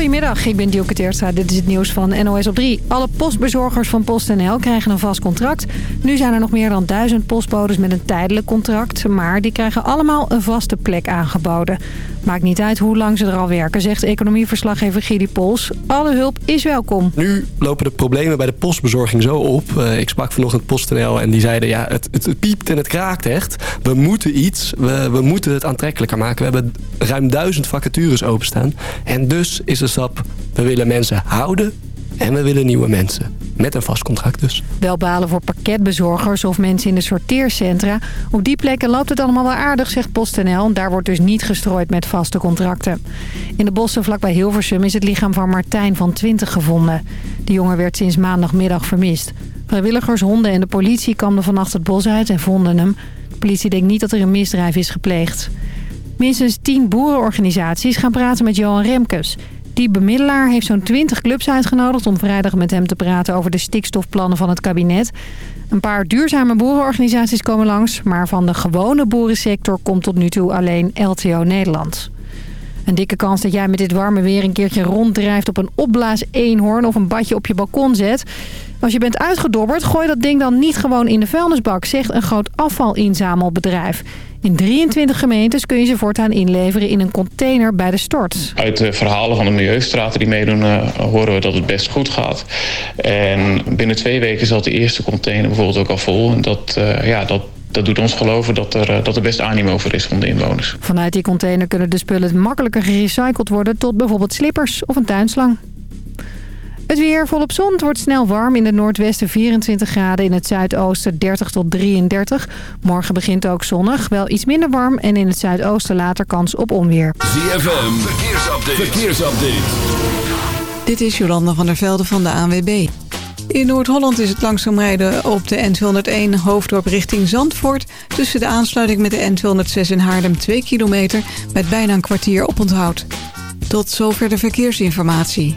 Goedemiddag, ik ben Dielke Teerstra. Dit is het nieuws van NOS op 3. Alle postbezorgers van PostNL krijgen een vast contract. Nu zijn er nog meer dan duizend postbodes met een tijdelijk contract. Maar die krijgen allemaal een vaste plek aangeboden. Maakt niet uit hoe lang ze er al werken, zegt economieverslaggever Gidi Pols. Alle hulp is welkom. Nu lopen de problemen bij de postbezorging zo op. Uh, ik sprak vanochtend PostNL en die zeiden... ja, het, het, piept en het kraakt echt. We moeten iets. We, we moeten het aantrekkelijker maken. We hebben ruim duizend vacatures openstaan. En dus is de we willen mensen houden en we willen nieuwe mensen. Met een vast contract dus. Wel balen voor pakketbezorgers of mensen in de sorteercentra. Op die plekken loopt het allemaal wel aardig, zegt PostNL. Daar wordt dus niet gestrooid met vaste contracten. In de bossen vlakbij Hilversum is het lichaam van Martijn van 20 gevonden. De jongen werd sinds maandagmiddag vermist. Vrijwilligers, honden en de politie kwamden vannacht het bos uit en vonden hem. De politie denkt niet dat er een misdrijf is gepleegd. Minstens tien boerenorganisaties gaan praten met Johan Remkes... Die bemiddelaar heeft zo'n 20 clubs uitgenodigd om vrijdag met hem te praten over de stikstofplannen van het kabinet. Een paar duurzame boerenorganisaties komen langs, maar van de gewone boerensector komt tot nu toe alleen LTO Nederland. Een dikke kans dat jij met dit warme weer een keertje ronddrijft op een opblaas eenhoorn of een badje op je balkon zet. Als je bent uitgedobberd, gooi dat ding dan niet gewoon in de vuilnisbak, zegt een groot afvalinzamelbedrijf. In 23 gemeentes kun je ze voortaan inleveren in een container bij de stort. Uit de verhalen van de milieustraten die meedoen uh, horen we dat het best goed gaat. En binnen twee weken zat de eerste container bijvoorbeeld ook al vol. En dat, uh, ja, dat, dat doet ons geloven dat er, uh, dat er best animo voor is van de inwoners. Vanuit die container kunnen de spullen makkelijker gerecycled worden tot bijvoorbeeld slippers of een tuinslang. Het weer volop zon. Het wordt snel warm. In het noordwesten 24 graden. In het zuidoosten 30 tot 33. Morgen begint ook zonnig. Wel iets minder warm. En in het zuidoosten later kans op onweer. ZFM. Verkeersupdate. Verkeersupdate. Dit is Jolanda van der Velde van de ANWB. In Noord-Holland is het langzaam rijden op de N201 hoofddorp richting Zandvoort. Tussen de aansluiting met de N206 in Haarlem 2 kilometer met bijna een kwartier oponthoud. Tot zover de verkeersinformatie.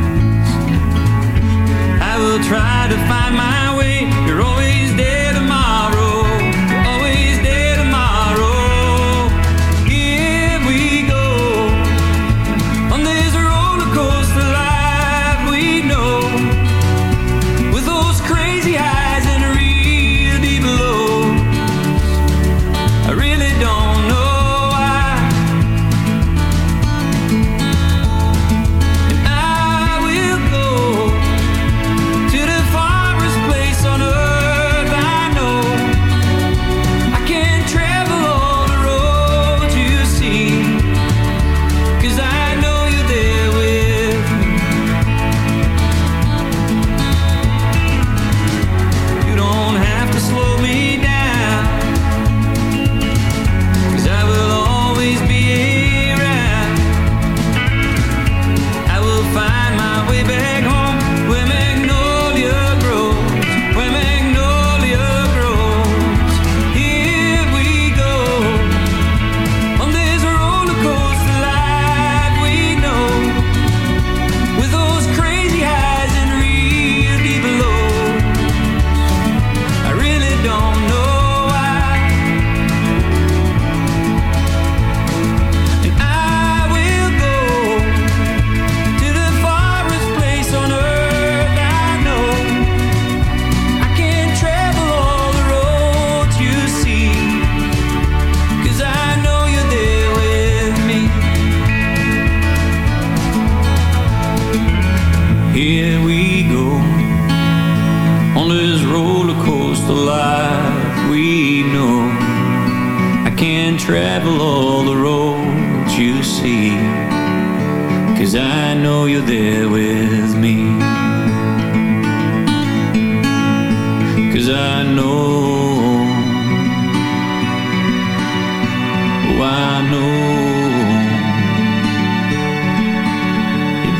try to find my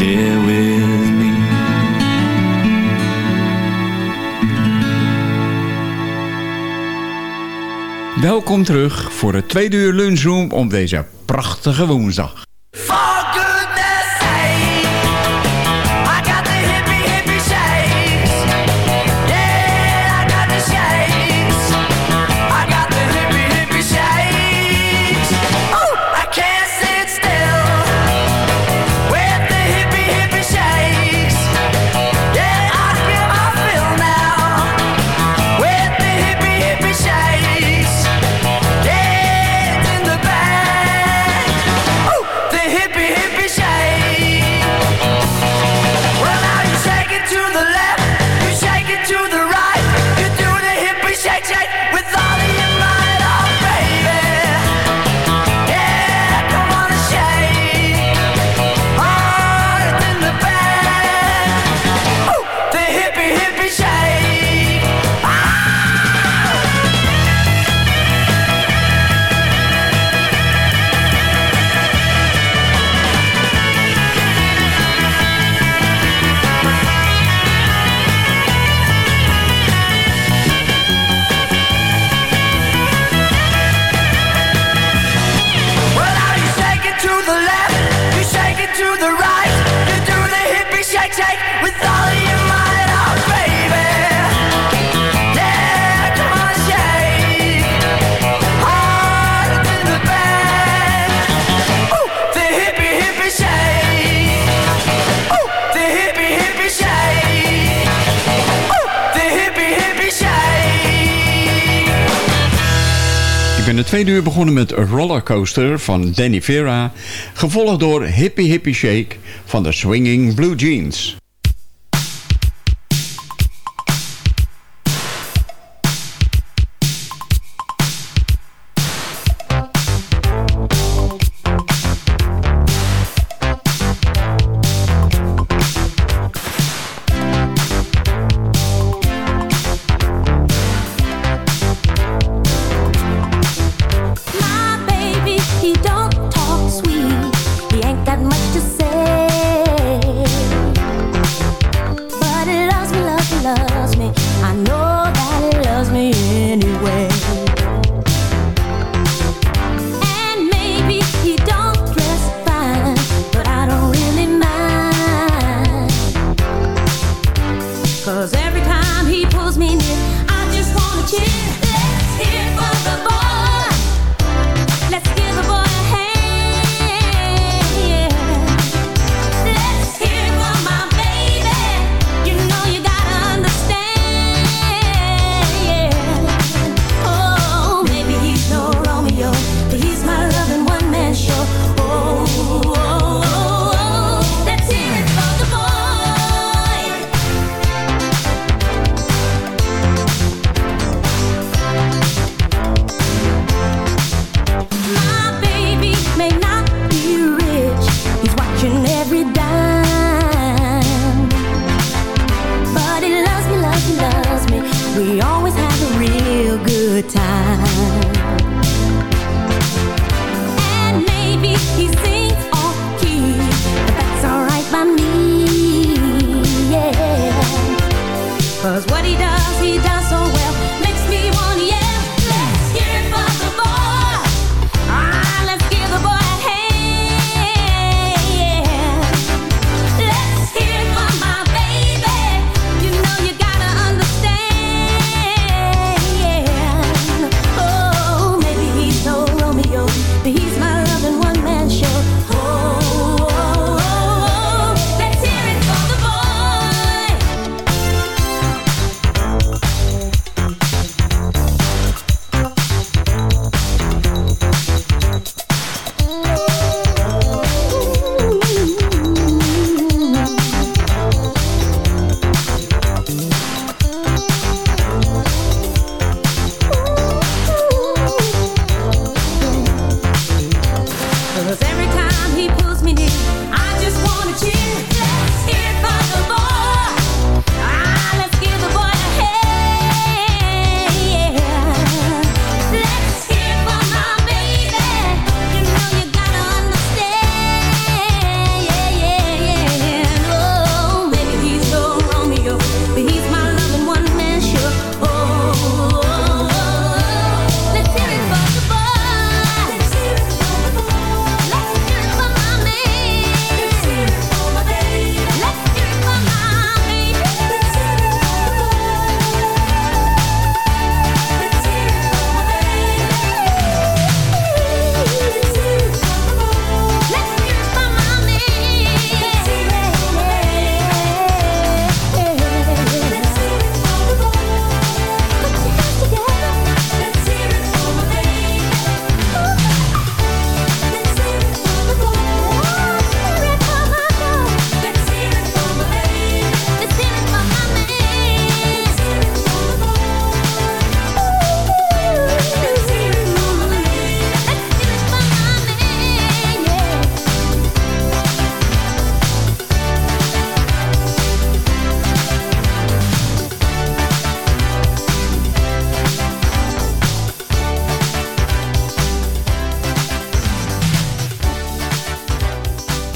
me Welkom terug voor het tweede uur lunchroom op deze prachtige woensdag. En het tweede uur begonnen met Rollercoaster van Danny Vera... gevolgd door Hippie Hippie Shake van de Swinging Blue Jeans.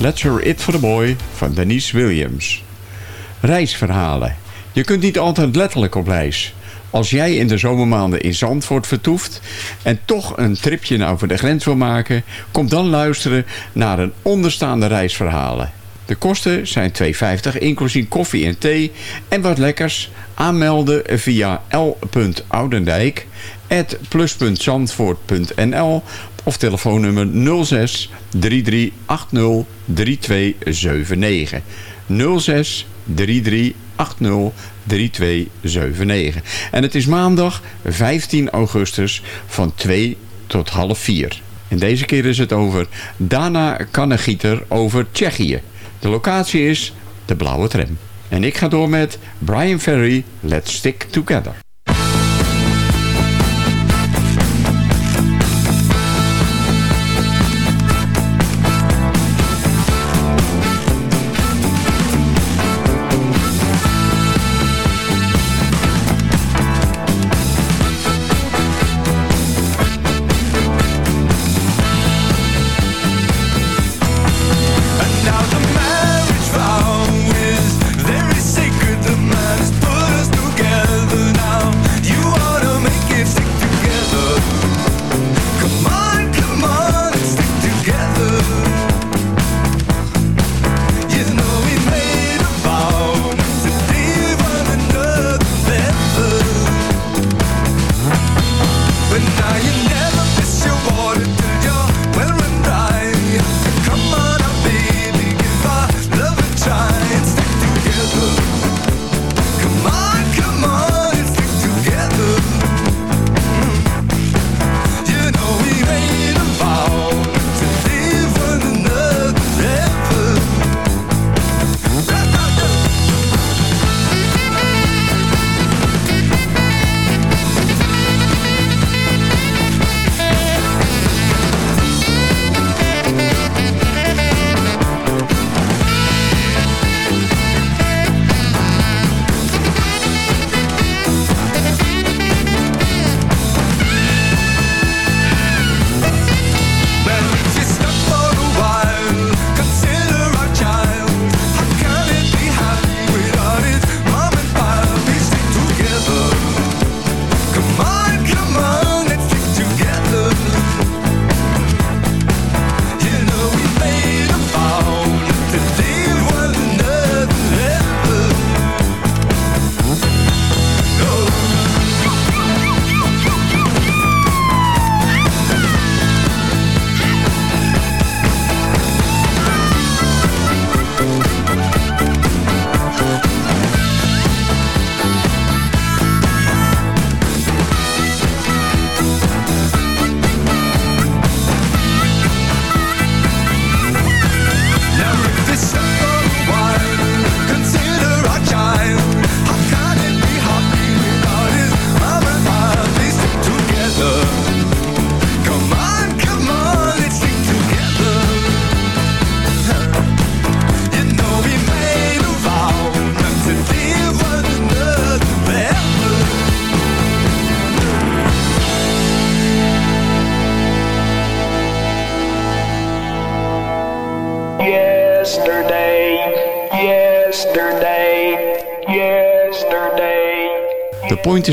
Let's It for the Boy van Denise Williams. Reisverhalen. Je kunt niet altijd letterlijk op reis. Als jij in de zomermaanden in Zandvoort vertoeft en toch een tripje over de grens wil maken, kom dan luisteren naar een onderstaande reisverhalen. De kosten zijn 2,50 inclusief koffie en thee en wat lekkers. Aanmelden via l.oudendijk plus.zandvoort.nl of telefoonnummer 06 3380 3279. 06 3380 3279. En het is maandag 15 augustus van 2 tot half 4. En deze keer is het over Dana Kannegieter over Tsjechië. De locatie is de Blauwe Tram. En ik ga door met Brian Ferry, Let's Stick Together.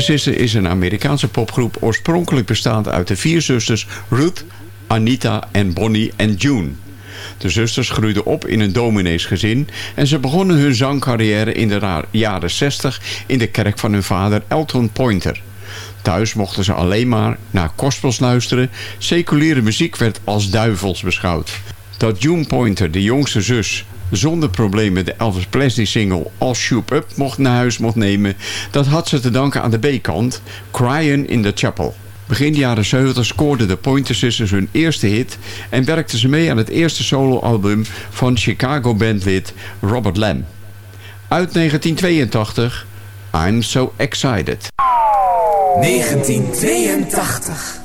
Sisters is een Amerikaanse popgroep oorspronkelijk bestaand uit de vier zusters Ruth, Anita en Bonnie en June. De zusters groeiden op in een domineesgezin en ze begonnen hun zangcarrière in de jaren 60 in de kerk van hun vader Elton Pointer. Thuis mochten ze alleen maar naar gospels luisteren. Seculiere muziek werd als duivels beschouwd. Dat June Pointer, de jongste zus, zonder problemen de Elvis Presley single All Shoop Up mocht naar huis mocht nemen, dat had ze te danken aan de B-kant, Crying in the Chapel. Begin jaren 70 scoorden de Pointer Sisters hun eerste hit en werkten ze mee aan het eerste soloalbum van Chicago bandlid Robert Lamb. Uit 1982, I'm So Excited. 1982.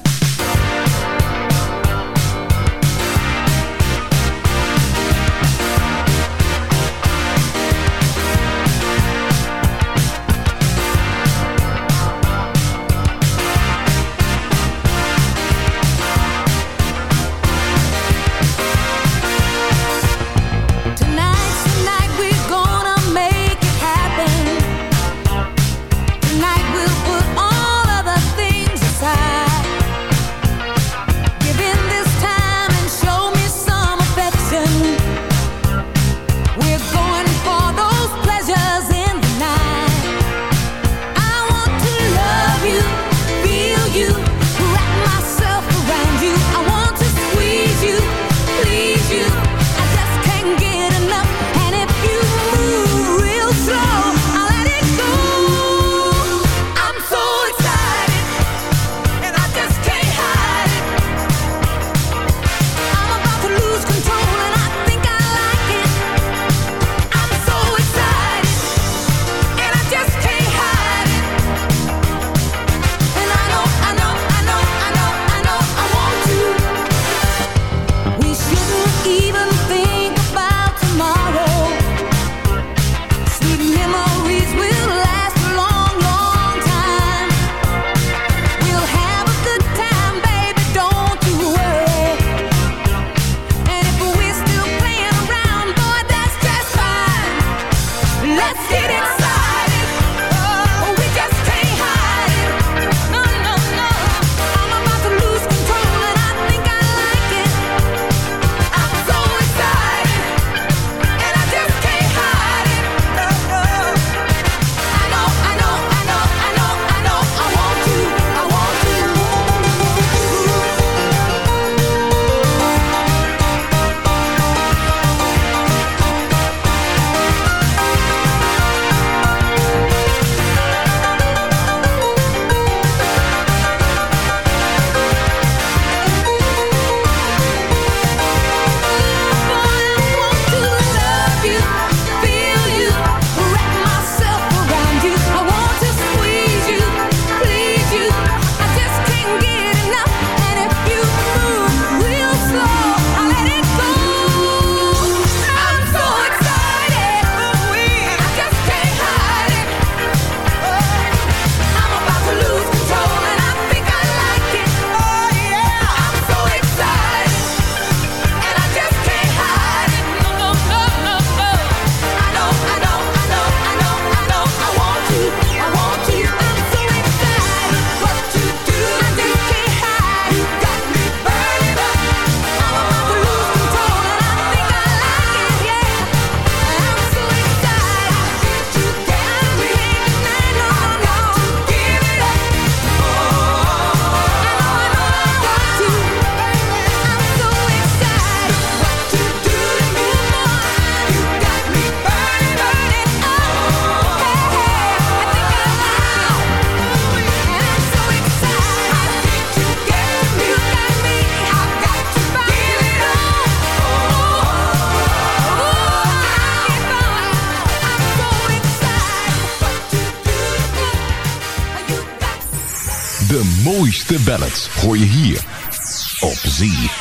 De ballads hoor je hier op ZFM.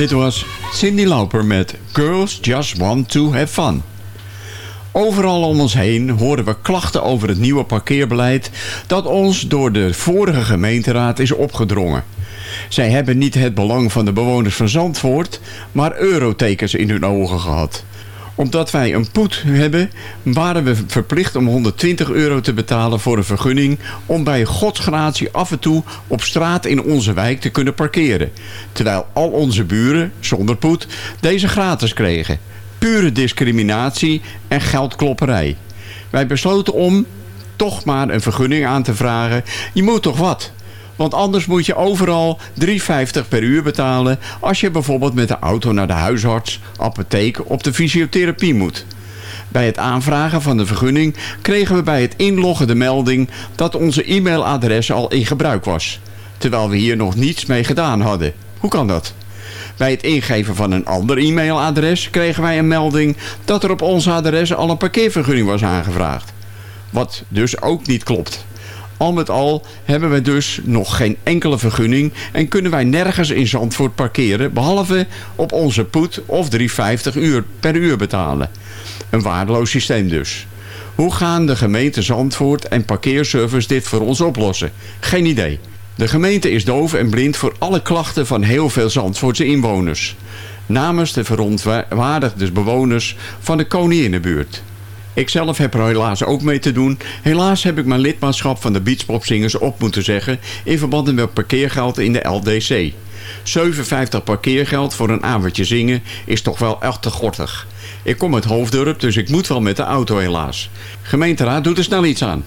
Dit was Cindy Lauper met Girls Just Want To Have Fun. Overal om ons heen horen we klachten over het nieuwe parkeerbeleid... dat ons door de vorige gemeenteraad is opgedrongen. Zij hebben niet het belang van de bewoners van Zandvoort... maar eurotekens in hun ogen gehad omdat wij een poet hebben, waren we verplicht om 120 euro te betalen voor een vergunning om bij godsgratie af en toe op straat in onze wijk te kunnen parkeren. Terwijl al onze buren, zonder poet, deze gratis kregen. Pure discriminatie en geldklopperij. Wij besloten om toch maar een vergunning aan te vragen. Je moet toch wat? Want anders moet je overal 3,50 per uur betalen... als je bijvoorbeeld met de auto naar de huisarts, apotheek of de fysiotherapie moet. Bij het aanvragen van de vergunning kregen we bij het inloggen de melding... dat onze e-mailadres al in gebruik was. Terwijl we hier nog niets mee gedaan hadden. Hoe kan dat? Bij het ingeven van een ander e-mailadres kregen wij een melding... dat er op ons adres al een parkeervergunning was aangevraagd. Wat dus ook niet klopt. Al met al hebben we dus nog geen enkele vergunning en kunnen wij nergens in Zandvoort parkeren, behalve op onze poet of 3,50 uur per uur betalen. Een waardeloos systeem dus. Hoe gaan de gemeente Zandvoort en parkeerservice dit voor ons oplossen? Geen idee. De gemeente is doof en blind voor alle klachten van heel veel Zandvoortse inwoners. Namens de verontwaardigde bewoners van de Koninginnenbuurt. Ik zelf heb er helaas ook mee te doen. Helaas heb ik mijn lidmaatschap van de Beachpopzingers op moeten zeggen... in verband met parkeergeld in de LDC. 57 parkeergeld voor een avondje zingen is toch wel echt te gortig. Ik kom uit Hoofddorp, dus ik moet wel met de auto helaas. Gemeenteraad doet er snel iets aan.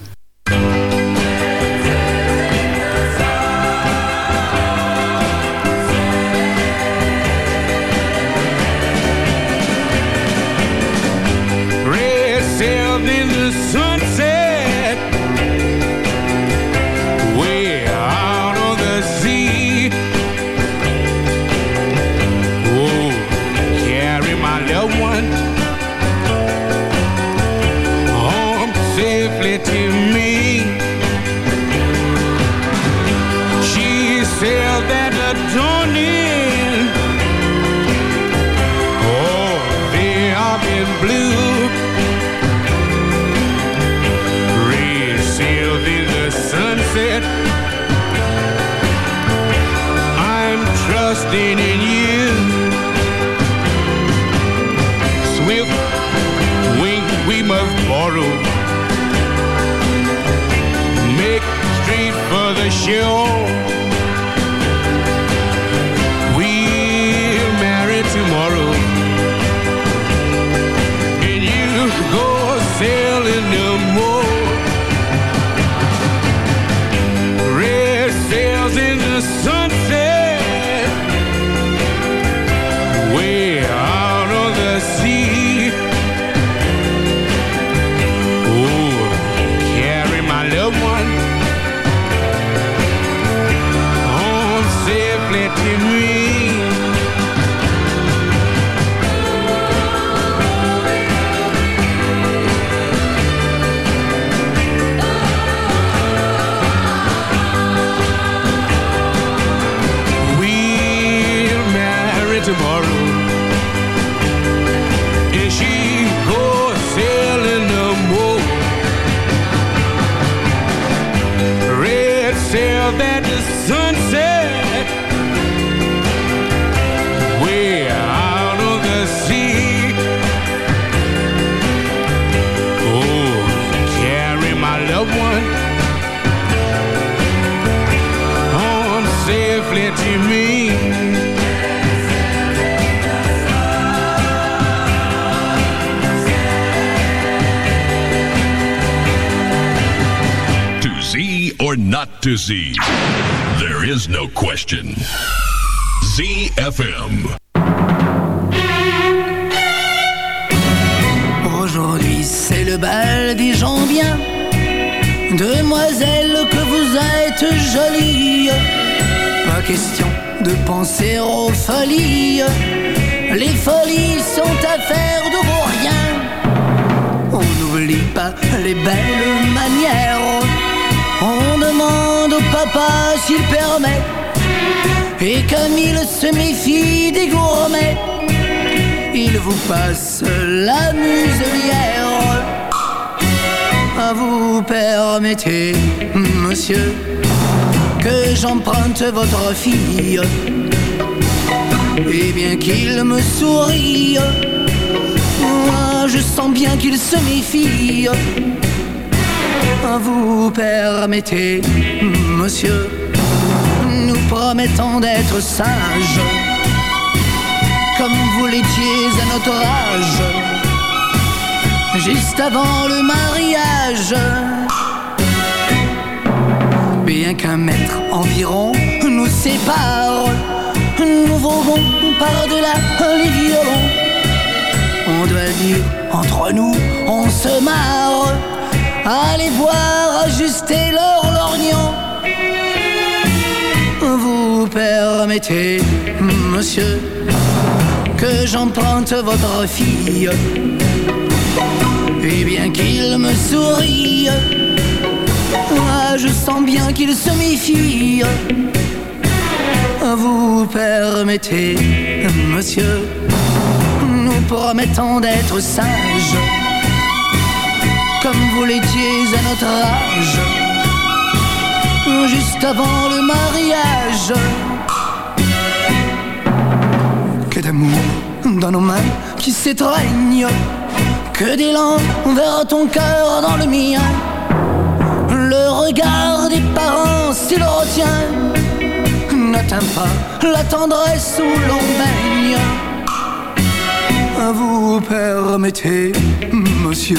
There is no question. ZFM. Aujourd'hui c'est le bal des gens bien. Demoiselle que vous êtes jolie. Pas question de penser aux folies. Les folies sont affaires de vos rien. On n'oublie pas les belles manières On demande au papa s'il permet Et comme il se méfie des gourmets il vous passe la muselière. Ah, Vous permettez, monsieur, que j'emprunte votre fille. Et bien qu'il me sourie, moi je sens bien qu'il se méfie. Vous permettez, monsieur, nous promettons d'être sages comme vous l'étiez à notre âge, juste avant le mariage. Bien qu'un mètre environ nous sépare, nous volons par-delà les violons. On doit dire, entre nous, on se marre, allez voir ajuster leur lorgnon. Vous permettez, monsieur, que j'emprunte votre fille. Et bien qu'il me sourie, ah, je sens bien qu'il se méfie. Vous permettez, monsieur, nous promettons d'être sages, comme vous l'étiez à notre âge, juste avant le mariage. Que d'amour dans nos mains qui s'étreignent, que d'élan vers ton cœur dans le mien. Le regard des parents, s'il retient, n'atteint pas la tendresse où l'on baigne. Vous permettez, monsieur,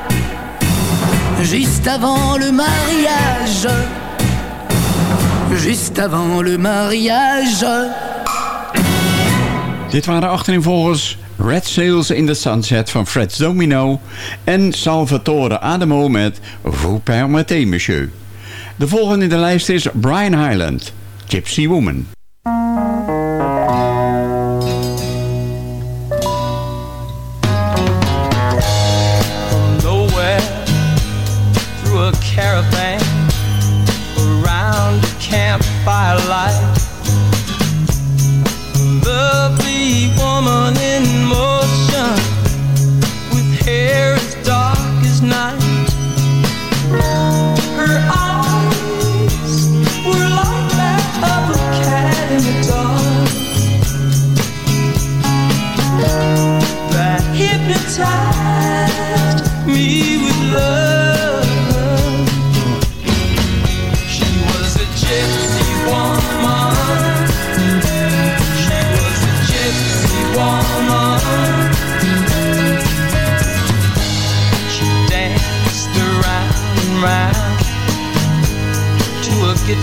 juste avant le mariage, juste avant le mariage. Dit waren achtereenvolgens Red Sails in the Sunset van Fred Domino en Salvatore Adamo met Vous permettez, monsieur. De volgende in de lijst is Brian Highland, Gypsy Woman. Caravan around a campfire light.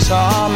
saw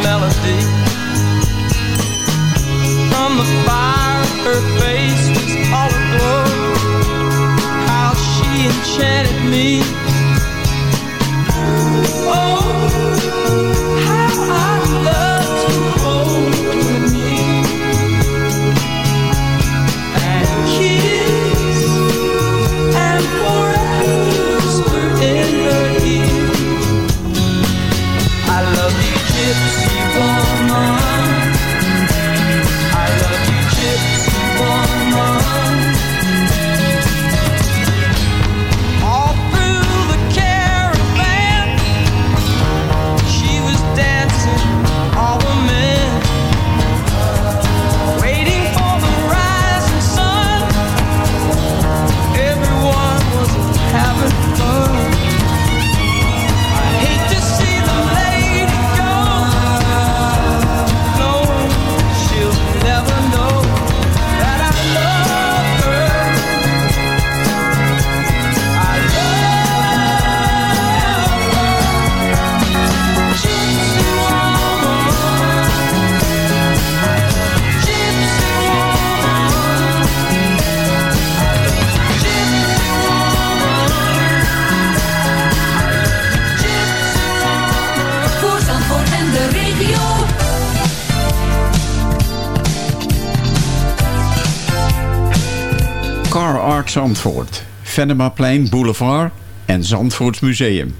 Zandvoort, Venemaplein Boulevard en Zandvoorts Museum.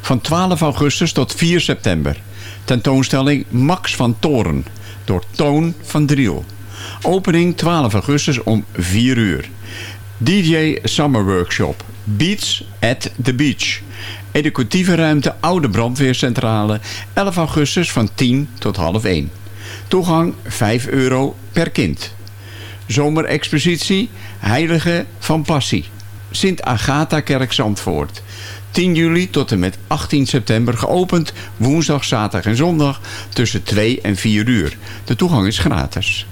Van 12 augustus tot 4 september. Tentoonstelling Max van Toren door Toon van Driel. Opening 12 augustus om 4 uur. DJ Summer Workshop. Beats at the Beach. Educatieve ruimte Oude Brandweercentrale. 11 augustus van 10 tot half 1. Toegang 5 euro per kind. Zomerexpositie Heilige van Passie. Sint Agatha Kerk Zandvoort. 10 juli tot en met 18 september geopend, woensdag, zaterdag en zondag tussen 2 en 4 uur. De toegang is gratis.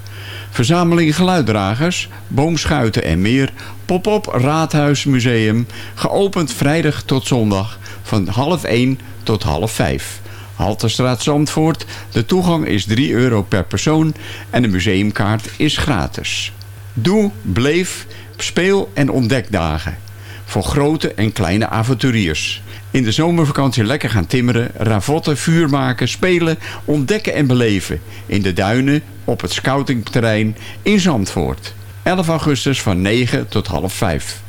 Verzameling geluiddragers, boomschuiten en meer, pop-up Raadhuismuseum, geopend vrijdag tot zondag van half 1 tot half 5. Halterstraat Zandvoort, de toegang is 3 euro per persoon en de museumkaart is gratis. Doe, bleef, speel en ontdek dagen. Voor grote en kleine avonturiers. In de zomervakantie lekker gaan timmeren, ravotten, vuur maken, spelen, ontdekken en beleven. In de duinen, op het scoutingterrein, in Zandvoort. 11 augustus van 9 tot half 5.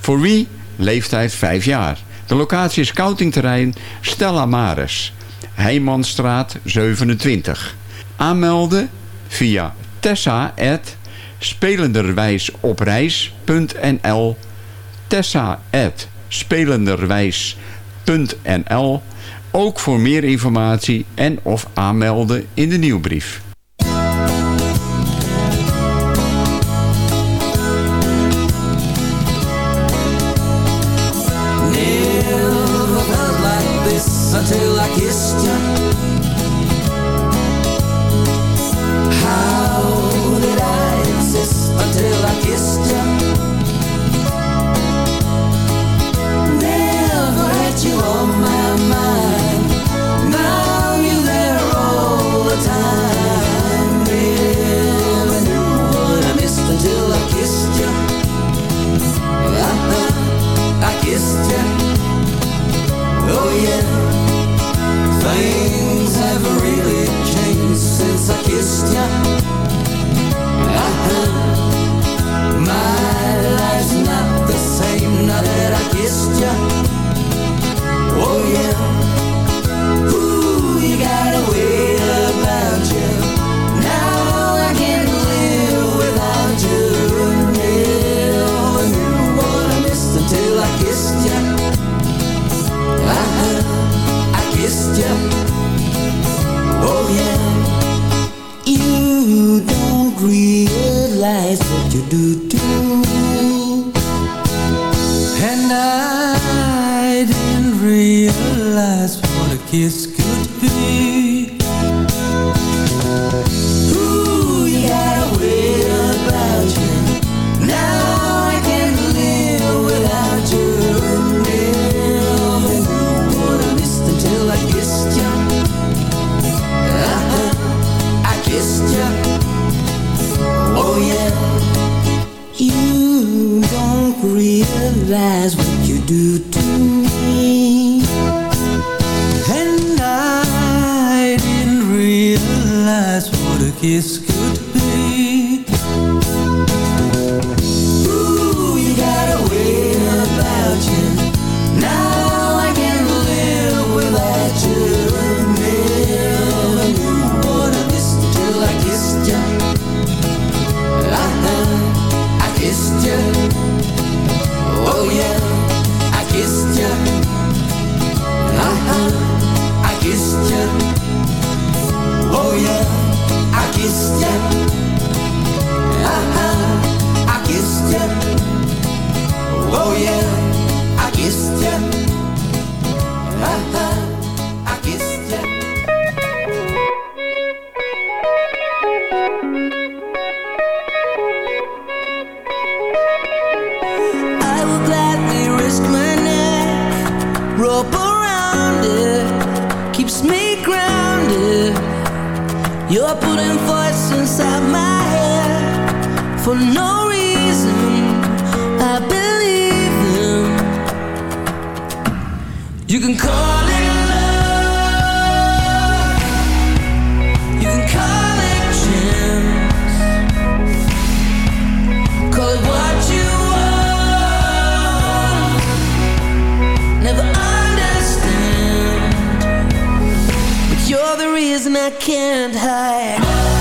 Voor wie? Leeftijd 5 jaar. De locatie is scoutingterrein Stella Maris. Heimanstraat 27. Aanmelden via tessa@ spelenderwijsopreis.nl, Tessa@spelenderwijs.nl, Tessa at spelenderwijs.nl, ook voor meer informatie en of aanmelden in de nieuwbrief. reason I can't hide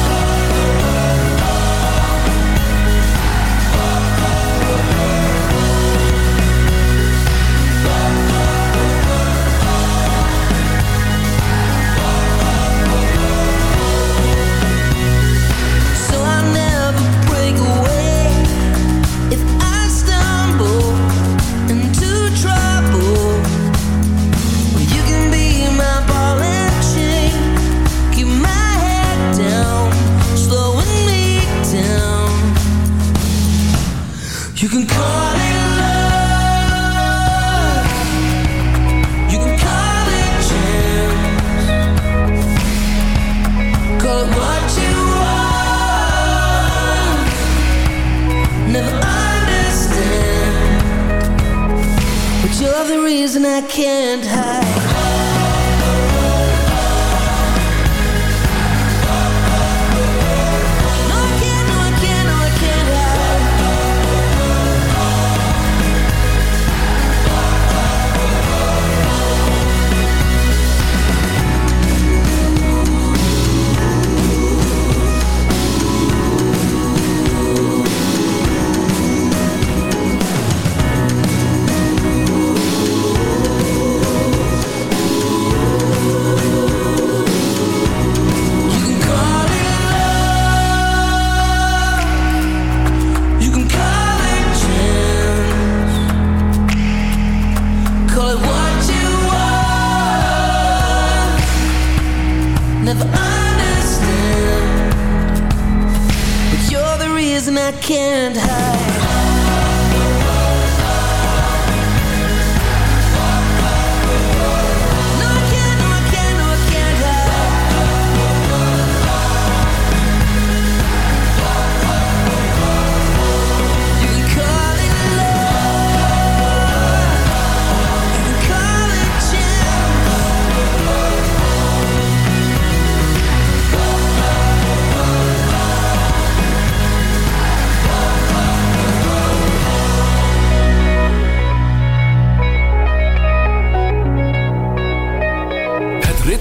can't hide.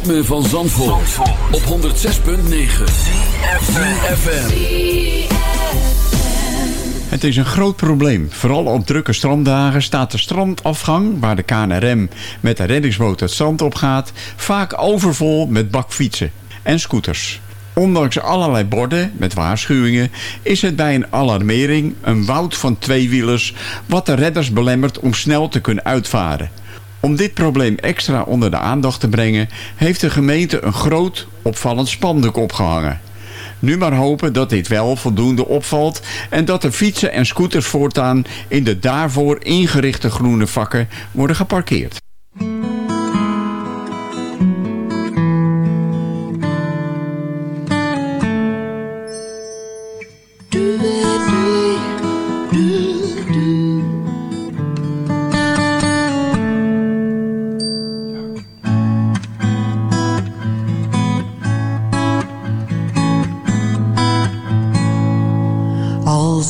Van Zandvoort, op 106.9 FM. Het is een groot probleem. Vooral op drukke stranddagen staat de strandafgang... waar de KNRM met de reddingsboot het strand op gaat... vaak overvol met bakfietsen en scooters. Ondanks allerlei borden met waarschuwingen... is het bij een alarmering een woud van tweewielers... wat de redders belemmert om snel te kunnen uitvaren. Om dit probleem extra onder de aandacht te brengen... heeft de gemeente een groot opvallend spandoek opgehangen... Nu maar hopen dat dit wel voldoende opvalt en dat de fietsen en scooters voortaan in de daarvoor ingerichte groene vakken worden geparkeerd.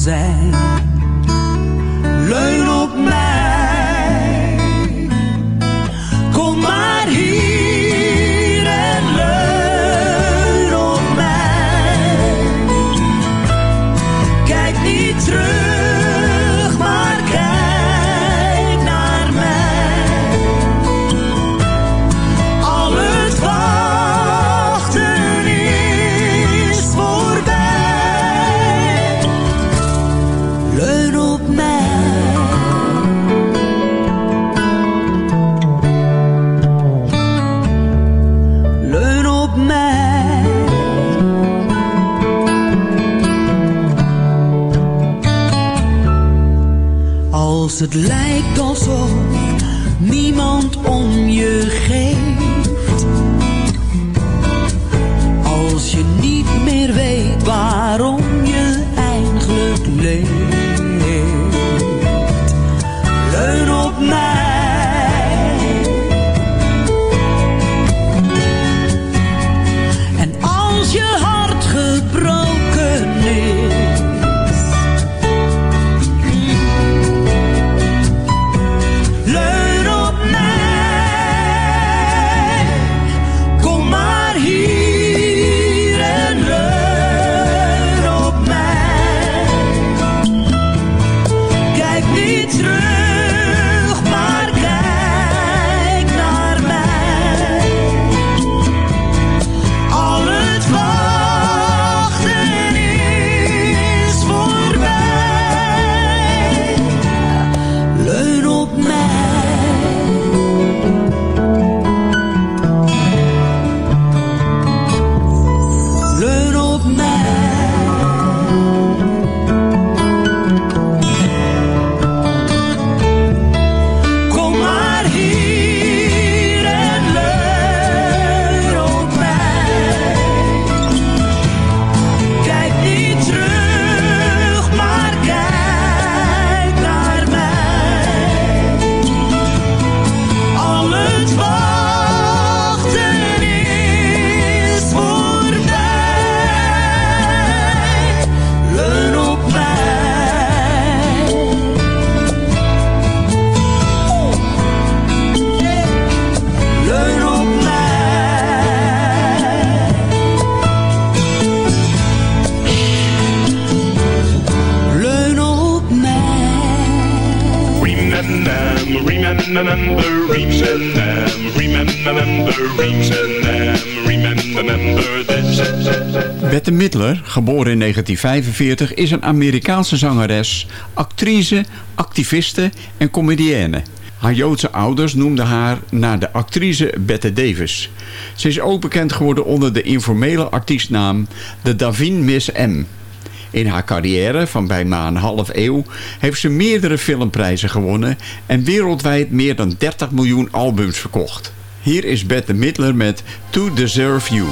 quiser. 1945 is een Amerikaanse zangeres, actrice, activiste en comedienne. Haar Joodse ouders noemden haar naar de actrice Bette Davis. Ze is ook bekend geworden onder de informele artiestnaam de Davin Miss M. In haar carrière van bijna een half eeuw heeft ze meerdere filmprijzen gewonnen... en wereldwijd meer dan 30 miljoen albums verkocht. Hier is Bette Midler met To Deserve You.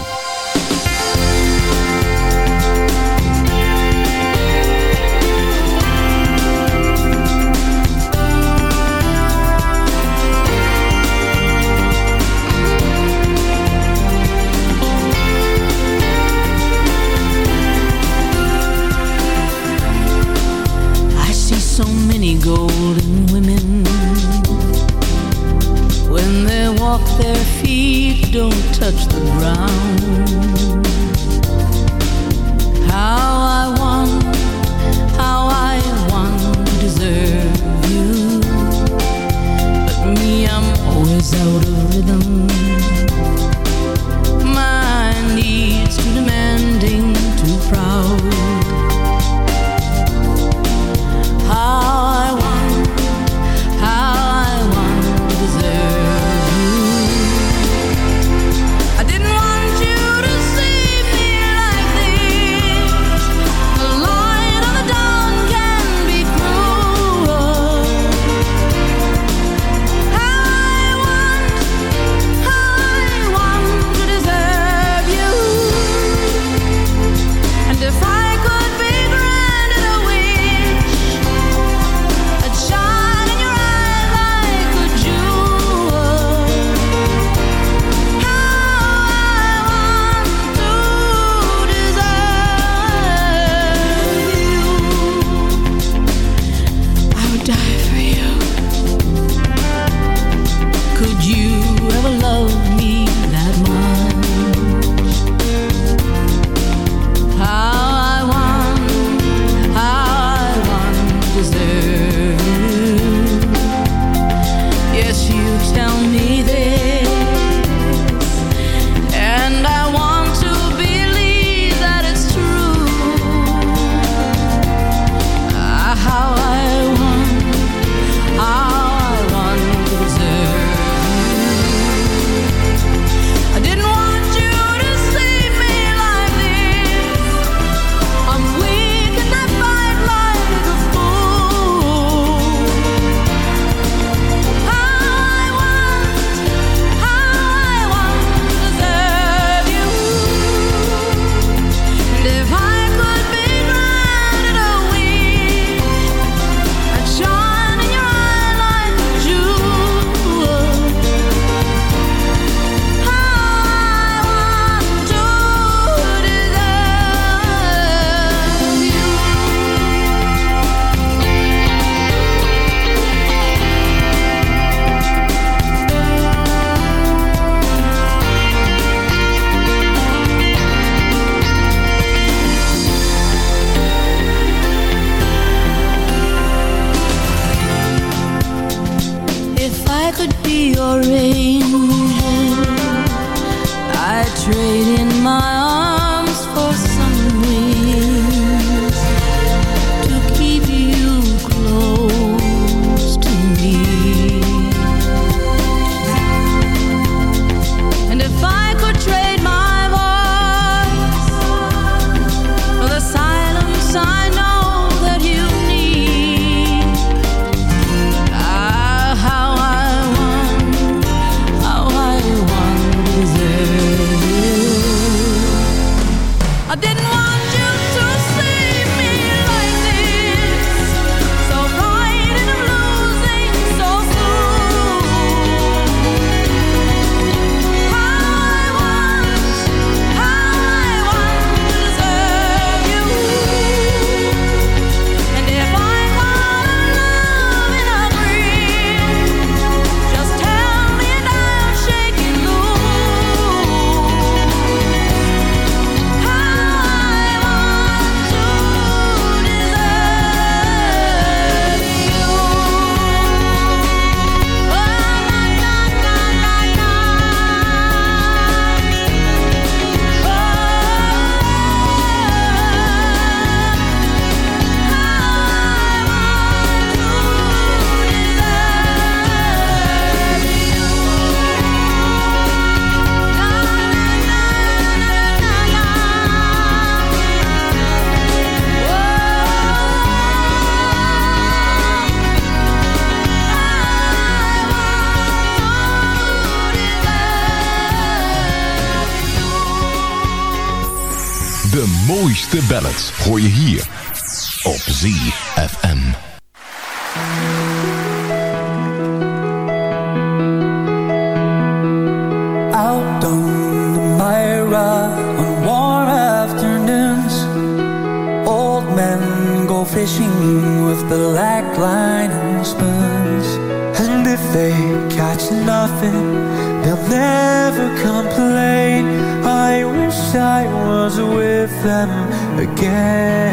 Them again.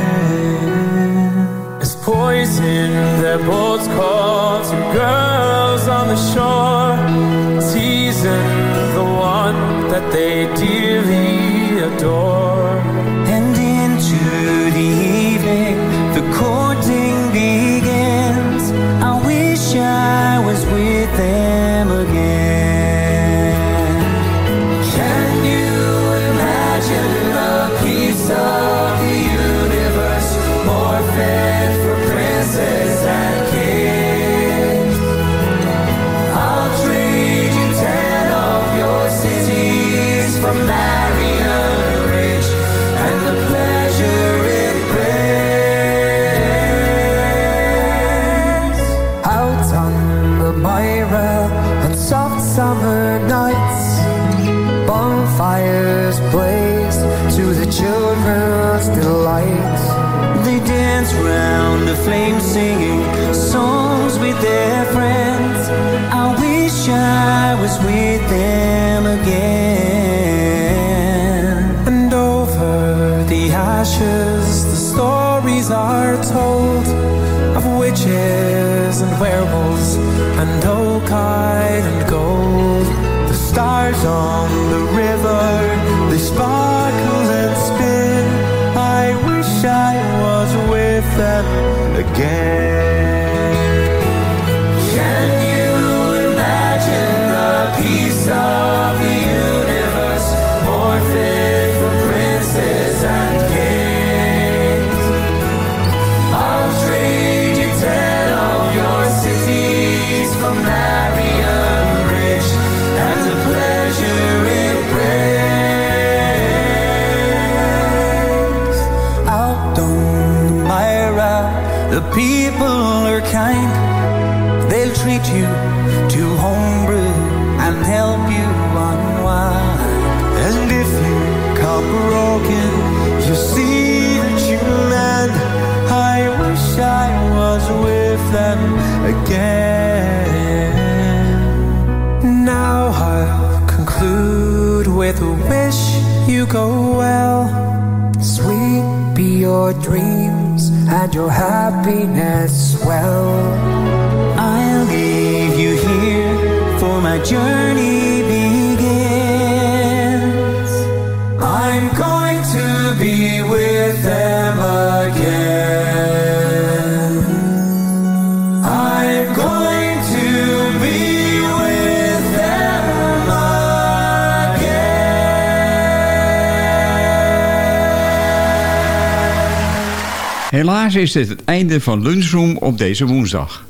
Einde van Lunchroom op deze woensdag.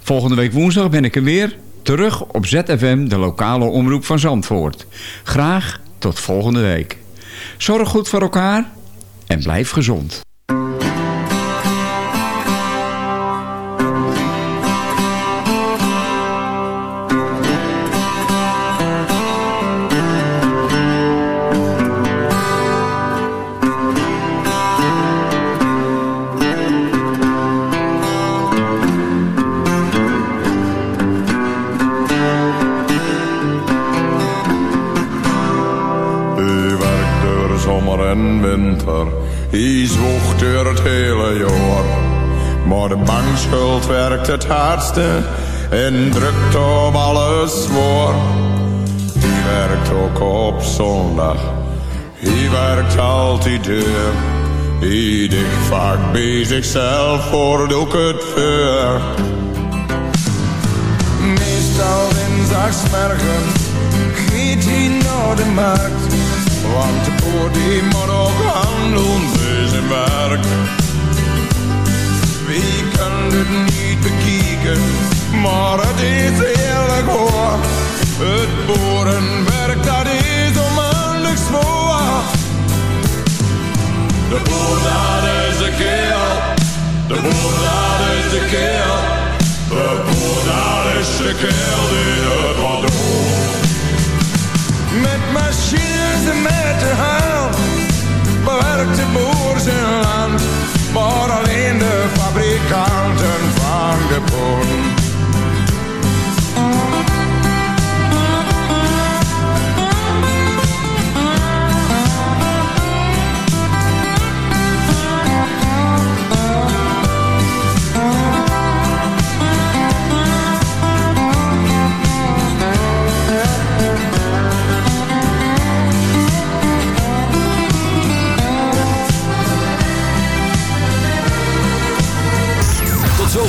Volgende week woensdag ben ik er weer, terug op ZFM, de lokale omroep van Zandvoort. Graag tot volgende week. Zorg goed voor elkaar en blijf gezond. Zomer en winter, hij zwoegt door het hele jaar. Maar de bankschuld werkt het hardste en drukt op alles voor. Hij werkt ook op zondag, hij werkt altijd deur. Hij dicht vaak bij zichzelf voor doek het vuur. Meestal dinsdagsmorgens gaat hij naar de markt. Want de boer die moet ook bij zijn werk. Wie kan het niet bekijken, maar het is eerlijk hoor. Het boerenwerk dat is onmiddellijk zwaar. De boer boer, dat is de keel. De boer, dat is de keel die het wat doet. Met machines en met de hand bewerkt de boer zijn land. Maar alleen de fabrikanten van de poen.